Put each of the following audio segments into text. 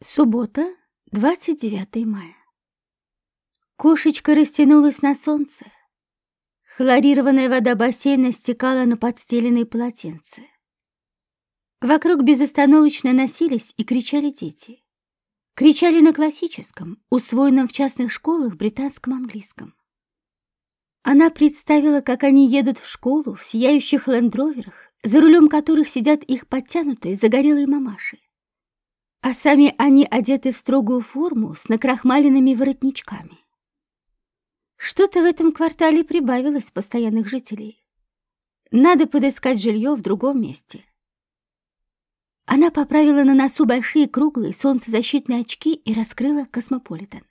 Суббота, 29 мая. Кошечка растянулась на солнце. Хлорированная вода бассейна стекала на подстеленные полотенце. Вокруг безостановочно носились и кричали дети. Кричали на классическом, усвоенном в частных школах британском английском. Она представила, как они едут в школу в сияющих лендроверах, за рулем которых сидят их подтянутые загорелые мамаши а сами они одеты в строгую форму с накрахмаленными воротничками. Что-то в этом квартале прибавилось постоянных жителей. Надо подыскать жилье в другом месте. Она поправила на носу большие круглые солнцезащитные очки и раскрыла космополитен.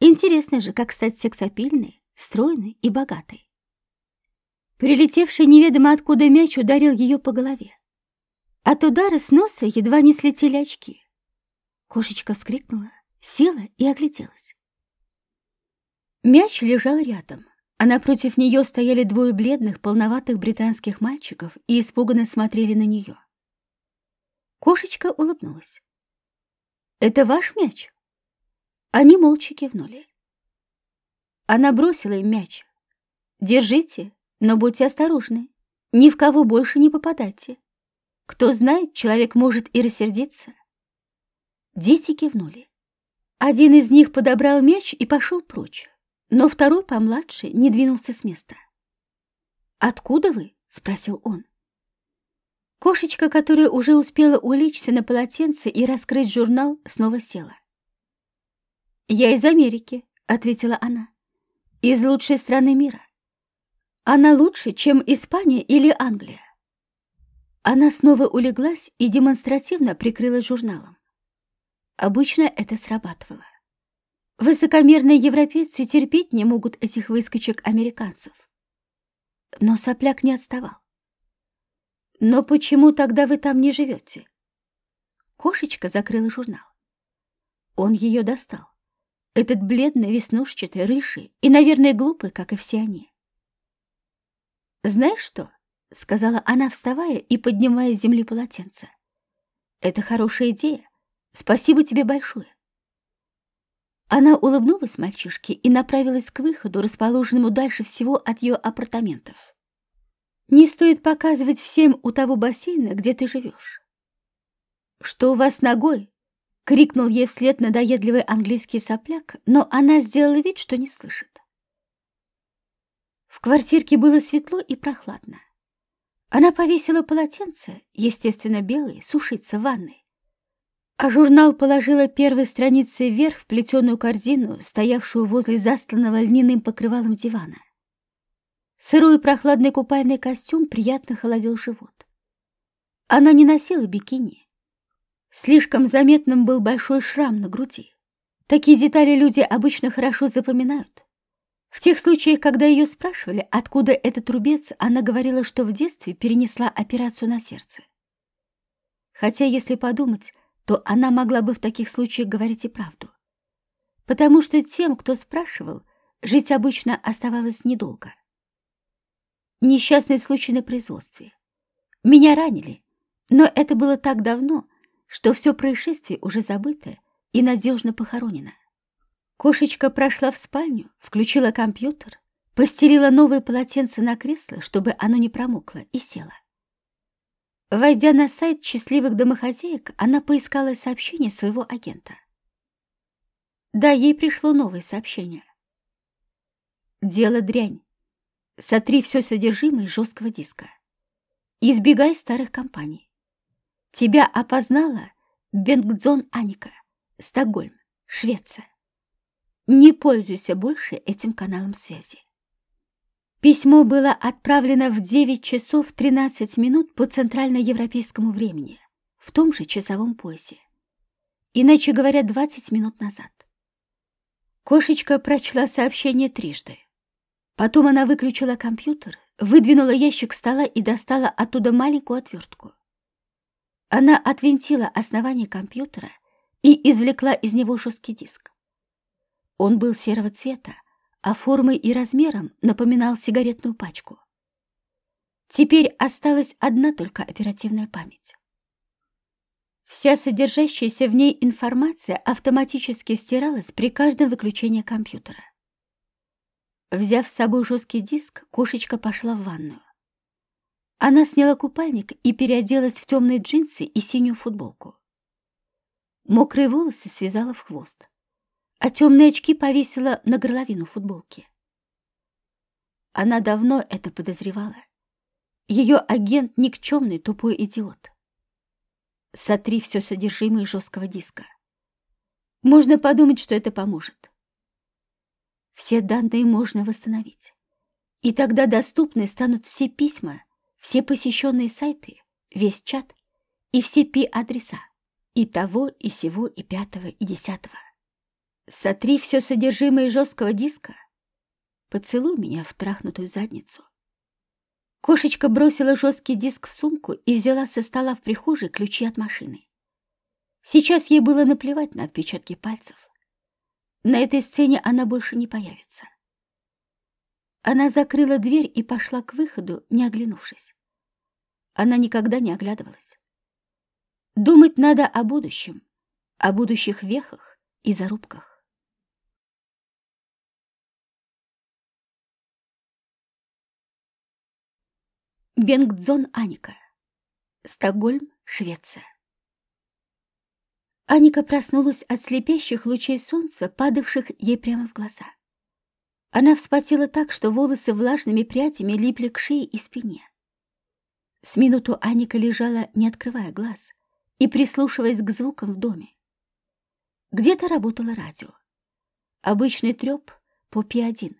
Интересно же, как стать сексапильной, стройной и богатой. Прилетевший неведомо откуда мяч ударил ее по голове. От удара с носа едва не слетели очки. Кошечка вскрикнула, села и огляделась. Мяч лежал рядом, а напротив нее стояли двое бледных, полноватых британских мальчиков и испуганно смотрели на нее. Кошечка улыбнулась. «Это ваш мяч?» Они молча кивнули. Она бросила им мяч. «Держите, но будьте осторожны. Ни в кого больше не попадайте. Кто знает, человек может и рассердиться. Дети кивнули. Один из них подобрал мяч и пошел прочь, но второй, помладше, не двинулся с места. «Откуда вы?» — спросил он. Кошечка, которая уже успела улечься на полотенце и раскрыть журнал, снова села. «Я из Америки», — ответила она. «Из лучшей страны мира. Она лучше, чем Испания или Англия. Она снова улеглась и демонстративно прикрыла журналом. Обычно это срабатывало. Высокомерные европейцы терпеть не могут этих выскочек американцев. Но сопляк не отставал. «Но почему тогда вы там не живете?» Кошечка закрыла журнал. Он ее достал. Этот бледный, веснушчатый, рыжий и, наверное, глупый, как и все они. «Знаешь что?» — сказала она, вставая и поднимая с земли полотенце. «Это хорошая идея. Спасибо тебе большое». Она улыбнулась мальчишке и направилась к выходу, расположенному дальше всего от ее апартаментов. «Не стоит показывать всем у того бассейна, где ты живешь». «Что у вас ногой?» — крикнул ей вслед надоедливый английский сопляк, но она сделала вид, что не слышит. В квартирке было светло и прохладно. Она повесила полотенце, естественно, белое, сушиться в ванной. А журнал положила первой страницей вверх в плетеную корзину, стоявшую возле застланного льняным покрывалом дивана. Сырой прохладный купальный костюм приятно холодил живот. Она не носила бикини. Слишком заметным был большой шрам на груди. Такие детали люди обычно хорошо запоминают. В тех случаях, когда ее спрашивали, откуда этот рубец, она говорила, что в детстве перенесла операцию на сердце. Хотя, если подумать, то она могла бы в таких случаях говорить и правду. Потому что тем, кто спрашивал, жить обычно оставалось недолго. Несчастный случай на производстве. Меня ранили, но это было так давно, что все происшествие уже забыто и надежно похоронено. Кошечка прошла в спальню, включила компьютер, постелила новое полотенце на кресло, чтобы оно не промокло, и села. Войдя на сайт счастливых домохозяек, она поискала сообщение своего агента. Да, ей пришло новое сообщение. Дело дрянь. Сотри все содержимое жесткого диска. Избегай старых компаний. Тебя опознала Бенгдзон Аника, Стокгольм, Швеция. Не пользуйся больше этим каналом связи. Письмо было отправлено в 9 часов 13 минут по центральноевропейскому времени, в том же часовом поясе. Иначе говоря, 20 минут назад. Кошечка прочла сообщение трижды. Потом она выключила компьютер, выдвинула ящик стола и достала оттуда маленькую отвертку. Она отвинтила основание компьютера и извлекла из него жесткий диск. Он был серого цвета, а формой и размером напоминал сигаретную пачку. Теперь осталась одна только оперативная память. Вся содержащаяся в ней информация автоматически стиралась при каждом выключении компьютера. Взяв с собой жесткий диск, кошечка пошла в ванную. Она сняла купальник и переоделась в темные джинсы и синюю футболку. Мокрые волосы связала в хвост, а темные очки повесила на горловину футболки. Она давно это подозревала. Ее агент — никчемный тупой идиот. Сотри все содержимое жесткого диска. Можно подумать, что это поможет. Все данные можно восстановить. И тогда доступны станут все письма, все посещенные сайты, весь чат и все пи-адреса. И того, и сего, и пятого, и десятого. Сотри все содержимое жесткого диска. Поцелуй меня в трахнутую задницу. Кошечка бросила жесткий диск в сумку и взяла со стола в прихожей ключи от машины. Сейчас ей было наплевать на отпечатки пальцев. На этой сцене она больше не появится. Она закрыла дверь и пошла к выходу, не оглянувшись. Она никогда не оглядывалась. Думать надо о будущем, о будущих вехах и зарубках. Бенгдзон Аника. Стокгольм, Швеция. Аника проснулась от слепящих лучей солнца, падавших ей прямо в глаза. Она вспотела так, что волосы влажными прядями липли к шее и спине. С минуту Аника лежала, не открывая глаз, и прислушиваясь к звукам в доме. Где-то работало радио. Обычный треп по Пи-1,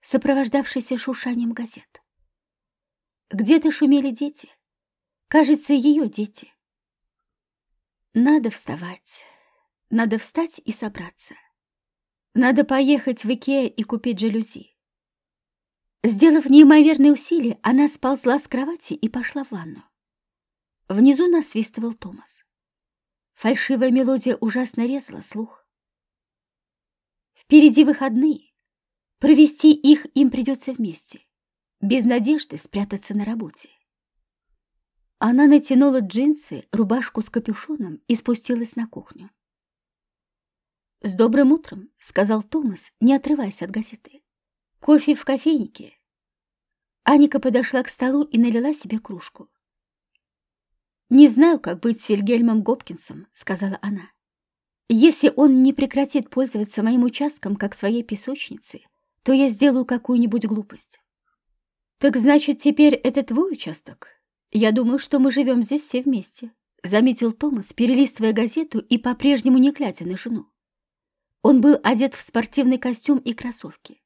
сопровождавшийся шуршанием газет. Где-то шумели дети. Кажется, ее дети. Надо вставать. Надо встать и собраться. Надо поехать в Икеа и купить жалюзи. Сделав неимоверные усилия, она сползла с кровати и пошла в ванну. Внизу насвистывал Томас. Фальшивая мелодия ужасно резала слух. Впереди выходные. Провести их им придется вместе, без надежды спрятаться на работе. Она натянула джинсы, рубашку с капюшоном и спустилась на кухню. «С добрым утром», — сказал Томас, не отрываясь от газеты. «Кофе в кофейнике». Аника подошла к столу и налила себе кружку. «Не знаю, как быть с Вильгельмом Гопкинсом», — сказала она. «Если он не прекратит пользоваться моим участком как своей песочницей, то я сделаю какую-нибудь глупость». «Так значит, теперь это твой участок?» «Я думал, что мы живем здесь все вместе», — заметил Томас, перелистывая газету и по-прежнему не глядя на жену. Он был одет в спортивный костюм и кроссовки.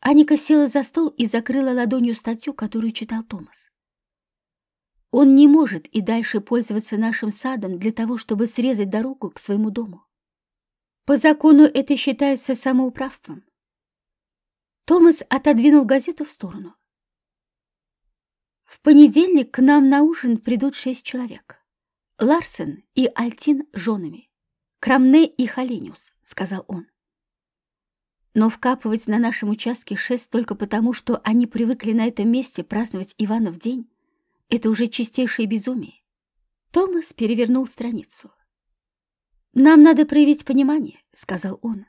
Аника села за стол и закрыла ладонью статью, которую читал Томас. Он не может и дальше пользоваться нашим садом для того, чтобы срезать дорогу к своему дому. По закону это считается самоуправством. Томас отодвинул газету в сторону. В понедельник к нам на ужин придут шесть человек. Ларсен и Альтин женами. Крамне и Халениус, сказал он. Но вкапывать на нашем участке шесть только потому, что они привыкли на этом месте праздновать Ивана в день, это уже чистейшее безумие. Томас перевернул страницу. «Нам надо проявить понимание», — сказал он.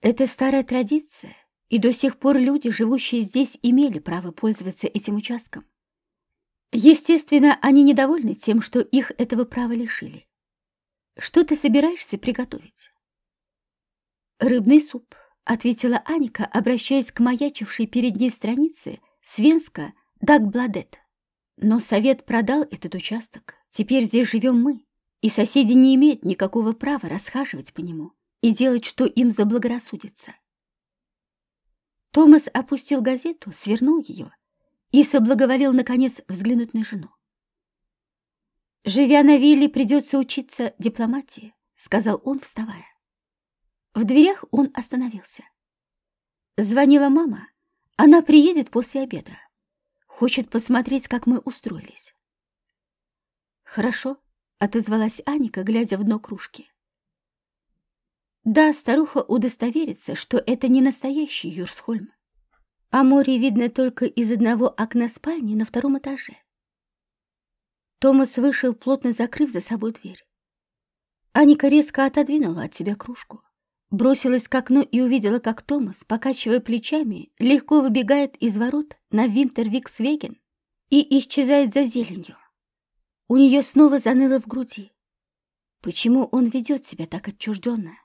«Это старая традиция, и до сих пор люди, живущие здесь, имели право пользоваться этим участком. Естественно, они недовольны тем, что их этого права лишили. Что ты собираешься приготовить? Рыбный суп, ответила Аника, обращаясь к маячившей перед ней странице Свенска Дагбладет. Но совет продал этот участок. Теперь здесь живем мы, и соседи не имеют никакого права расхаживать по нему и делать, что им заблагорассудится. Томас опустил газету, свернул ее и соблаговолил, наконец, взглянуть на жену. «Живя на вилле, придется учиться дипломатии», — сказал он, вставая. В дверях он остановился. Звонила мама. Она приедет после обеда. Хочет посмотреть, как мы устроились. «Хорошо», — отозвалась Аника, глядя в дно кружки. Да, старуха удостоверится, что это не настоящий Юрсхольм а море видно только из одного окна спальни на втором этаже. Томас вышел, плотно закрыв за собой дверь. Аника резко отодвинула от себя кружку, бросилась к окну и увидела, как Томас, покачивая плечами, легко выбегает из ворот на Винтервиксвеген и исчезает за зеленью. У нее снова заныло в груди. Почему он ведет себя так отчужденно?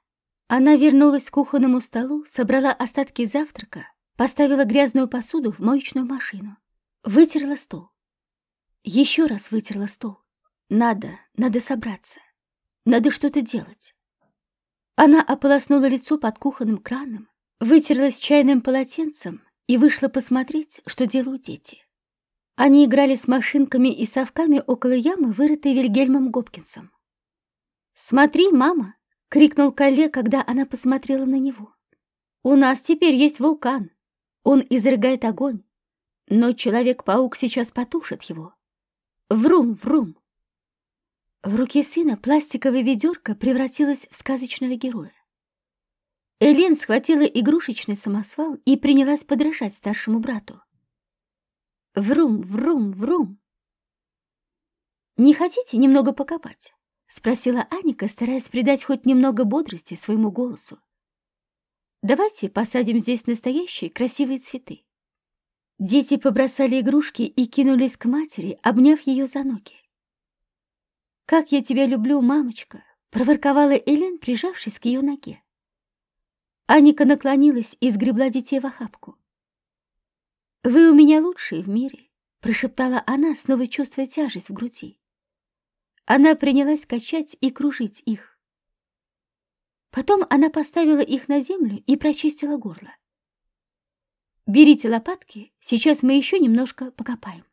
Она вернулась к кухонному столу, собрала остатки завтрака, поставила грязную посуду в моечную машину, вытерла стол. Еще раз вытерла стол. Надо, надо собраться. Надо что-то делать. Она ополоснула лицо под кухонным краном, вытерлась чайным полотенцем и вышла посмотреть, что делают дети. Они играли с машинками и совками около ямы, вырытой Вильгельмом Гопкинсом. «Смотри, мама!» — крикнул Калле, когда она посмотрела на него. «У нас теперь есть вулкан. Он изрыгает огонь, но Человек-паук сейчас потушит его. Врум, врум!» В руке сына пластиковая ведерко превратилась в сказочного героя. Элен схватила игрушечный самосвал и принялась подражать старшему брату. Врум, врум, врум. «Не хотите немного покопать?» — спросила Аника, стараясь придать хоть немного бодрости своему голосу. «Давайте посадим здесь настоящие красивые цветы». Дети побросали игрушки и кинулись к матери, обняв ее за ноги. «Как я тебя люблю, мамочка!» — проворковала Элен, прижавшись к ее ноге. Аника наклонилась и сгребла детей в охапку. «Вы у меня лучшие в мире», — прошептала она, снова чувствуя тяжесть в груди. Она принялась качать и кружить их. Потом она поставила их на землю и прочистила горло. «Берите лопатки, сейчас мы еще немножко покопаем».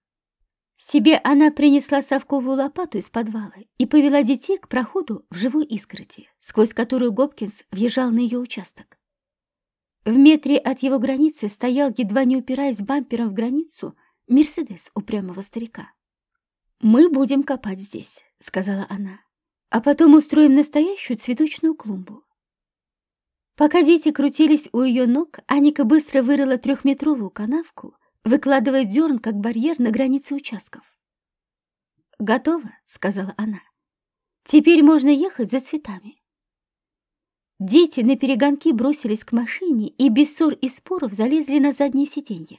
Себе она принесла совковую лопату из подвала и повела детей к проходу в живой изгороди, сквозь которую Гопкинс въезжал на ее участок. В метре от его границы стоял, едва не упираясь бампером в границу, Мерседес упрямого старика. «Мы будем копать здесь», — сказала она, «а потом устроим настоящую цветочную клумбу». Пока дети крутились у ее ног, Аника быстро вырыла трехметровую канавку выкладывая дерн как барьер на границе участков. «Готово», — сказала она. «Теперь можно ехать за цветами». Дети на перегонки бросились к машине и без ссор и споров залезли на заднее сиденье.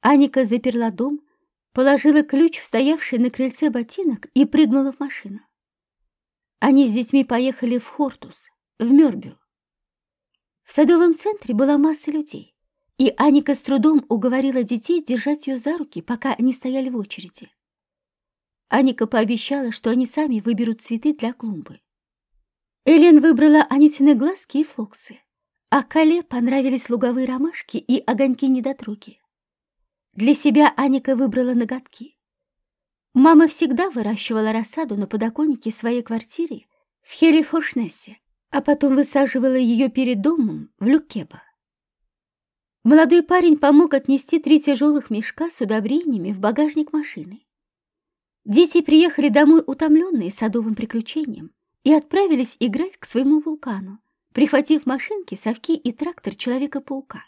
Аника заперла дом, положила ключ в стоявший на крыльце ботинок и прыгнула в машину. Они с детьми поехали в Хортус, в Мёрбю. В садовом центре была масса людей. И Аника с трудом уговорила детей держать ее за руки, пока они стояли в очереди. Аника пообещала, что они сами выберут цветы для клумбы. Элен выбрала Анютины глазки и флоксы, а Кале понравились луговые ромашки и огоньки-недотроги. Для себя Аника выбрала ноготки. Мама всегда выращивала рассаду на подоконнике своей квартиры в Хелифоршнессе, а потом высаживала ее перед домом в Люкеба. Молодой парень помог отнести три тяжелых мешка с удобрениями в багажник машины. Дети приехали домой утомленные садовым приключением и отправились играть к своему вулкану, прихватив машинки, совки и трактор Человека-паука.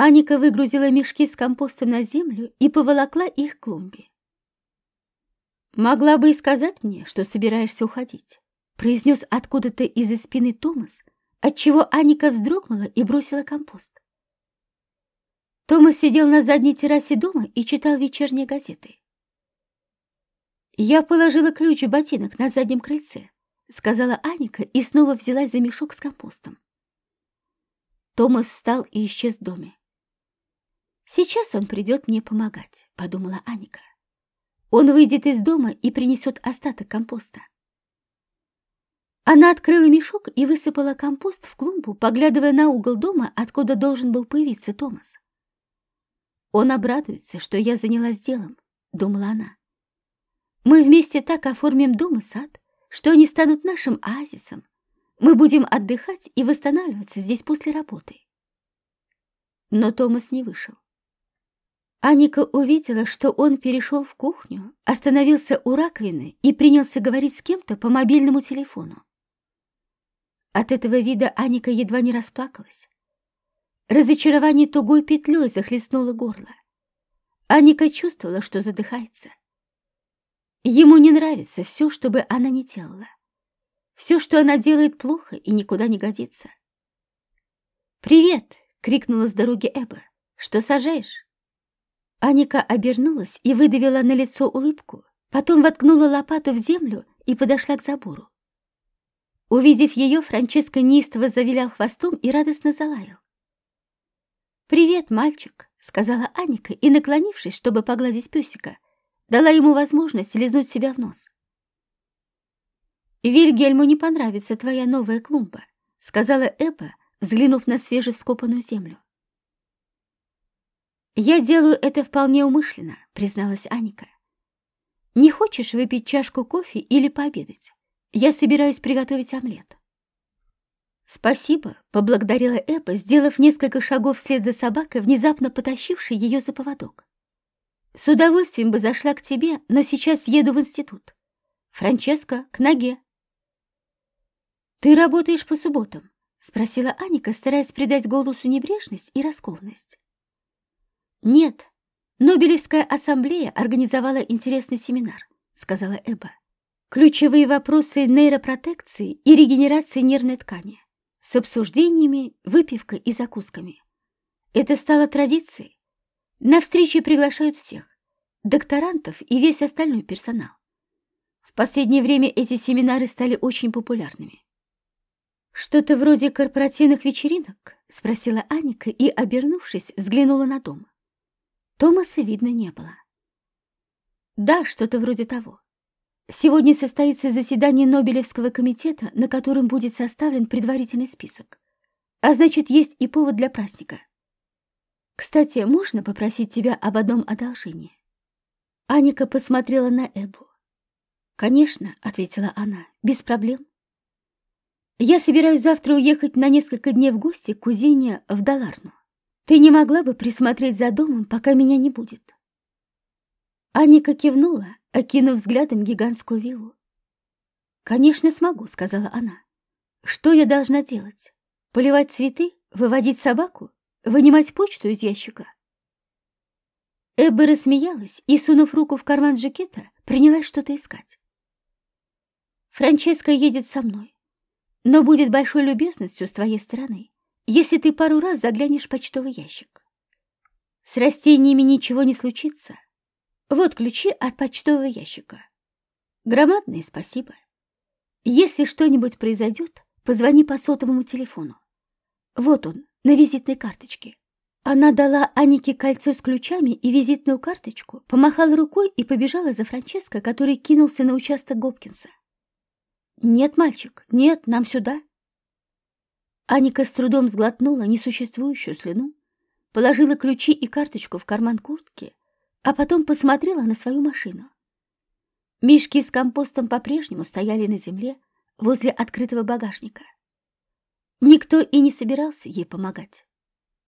Аника выгрузила мешки с компостом на землю и поволокла их к клумбе. «Могла бы и сказать мне, что собираешься уходить», произнес откуда-то из-за спины Томас, отчего Аника вздрогнула и бросила компост. Томас сидел на задней террасе дома и читал вечерние газеты. «Я положила ключ в ботинок на заднем крыльце», — сказала Аника и снова взялась за мешок с компостом. Томас встал и исчез в доме. «Сейчас он придет мне помогать», — подумала Аника. «Он выйдет из дома и принесет остаток компоста». Она открыла мешок и высыпала компост в клумбу, поглядывая на угол дома, откуда должен был появиться Томас. Он обрадуется, что я занялась делом, думала она. Мы вместе так оформим дом и сад, что они станут нашим оазисом. Мы будем отдыхать и восстанавливаться здесь после работы. Но Томас не вышел. Аника увидела, что он перешел в кухню, остановился у раковины и принялся говорить с кем-то по мобильному телефону. От этого вида Аника едва не расплакалась. Разочарование тугой петлей захлестнуло горло. Аника чувствовала, что задыхается. Ему не нравится все, что бы она ни делала. Все, что она делает, плохо и никуда не годится. «Привет!» — крикнула с дороги Эба. «Что сажаешь?» Аника обернулась и выдавила на лицо улыбку, потом воткнула лопату в землю и подошла к забору. Увидев ее, Франческо неистово завилял хвостом и радостно залаял. «Привет, мальчик!» — сказала Аника и, наклонившись, чтобы погладить песика, дала ему возможность лизнуть себя в нос. «Вильгельму не понравится твоя новая клумба», — сказала Эбба, взглянув на свежевскопанную землю. «Я делаю это вполне умышленно», — призналась Аника. «Не хочешь выпить чашку кофе или пообедать? Я собираюсь приготовить омлет». «Спасибо», — поблагодарила Эбба, сделав несколько шагов вслед за собакой, внезапно потащившей ее за поводок. С удовольствием бы зашла к тебе, но сейчас еду в институт. Франческа, к ноге. Ты работаешь по субботам? Спросила Аника, стараясь придать голосу небрежность и раскованность. Нет, Нобелевская ассамблея организовала интересный семинар, сказала Эба. Ключевые вопросы нейропротекции и регенерации нервной ткани с обсуждениями, выпивкой и закусками. Это стало традицией. На встречи приглашают всех — докторантов и весь остальной персонал. В последнее время эти семинары стали очень популярными. «Что-то вроде корпоративных вечеринок?» — спросила Аника и, обернувшись, взглянула на дом. Томаса видно не было. «Да, что-то вроде того. Сегодня состоится заседание Нобелевского комитета, на котором будет составлен предварительный список. А значит, есть и повод для праздника. Кстати, можно попросить тебя об одном одолжении?» Аника посмотрела на Эбу. «Конечно», — ответила она, — «без проблем». «Я собираюсь завтра уехать на несколько дней в гости к кузине в Даларну. Ты не могла бы присмотреть за домом, пока меня не будет?» Аника кивнула, окинув взглядом гигантскую виллу. «Конечно смогу», — сказала она. «Что я должна делать? Поливать цветы? Выводить собаку? Вынимать почту из ящика?» Эбба рассмеялась и, сунув руку в карман жакета, принялась что-то искать. «Франческа едет со мной, но будет большой любезностью с твоей стороны, если ты пару раз заглянешь в почтовый ящик. С растениями ничего не случится. Вот ключи от почтового ящика. Громадное спасибо. Если что-нибудь произойдет, позвони по сотовому телефону. Вот он, на визитной карточке. Она дала Анике кольцо с ключами и визитную карточку, помахала рукой и побежала за Франческо, который кинулся на участок Гопкинса. «Нет, мальчик, нет, нам сюда». Аника с трудом сглотнула несуществующую слюну, положила ключи и карточку в карман куртки, а потом посмотрела на свою машину. Мишки с компостом по-прежнему стояли на земле возле открытого багажника. Никто и не собирался ей помогать.